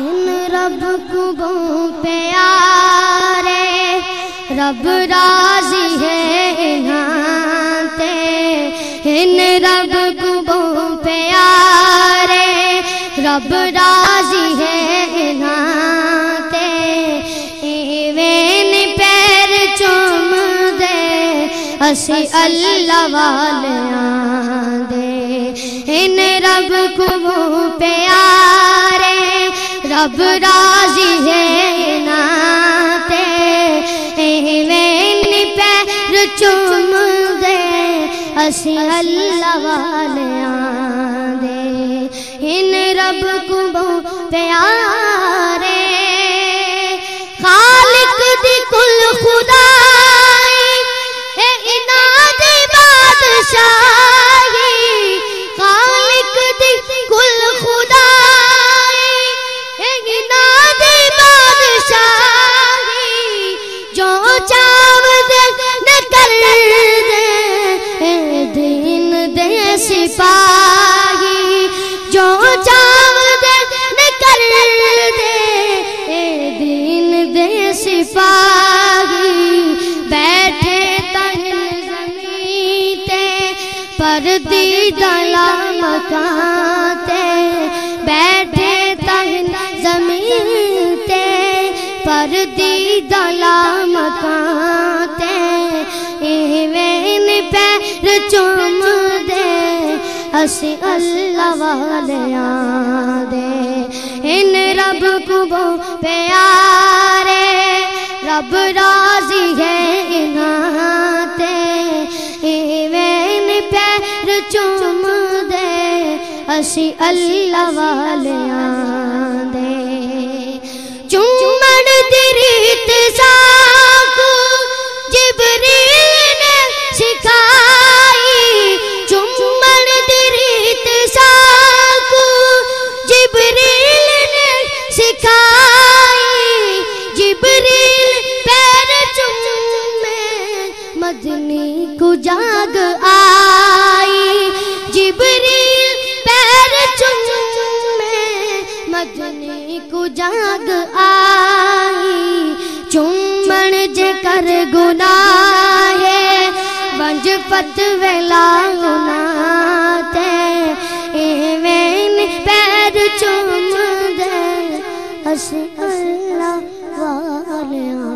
ان رب کو پیارے رب راضی ہے تے۔ ان رب کو پیارے رب راضی ہے تے۔ ایوین پیر چوم دے۔ اسی اللہ والیاں دے۔ ان رب کو بہو پیارے رب راضی ہے ناتے ایوین پیر چوم دے، اسی اللہ والیاں دے۔ ان رب کو بہو پیارے، خالق دی کل خدائی، اے اناد بادشاہی سپاہی، جو چاو دے نہ دے، اے دین دے سپاہی۔ بیٹھے تہن زمین تے پر دی دلا مکان تے۔ بیٹھے تہن زمین تے پر دی دلا مکان تے۔ ایوین پیر چوم دے اسی اللہ والیاں دے ان رب کو پیارے، رب راضی ہے انہاتے ایوین پیر چوم دے، اسی اللہ والیاں جبریل پیر چومے، مدنی کو جاگ آئی۔ جبریل پیر چومے، مدنی کو جاگ آئی۔ چومن جے کر گناہ ونج پت ویلا گناہ تے ایوین پیر چوم دے اس لیا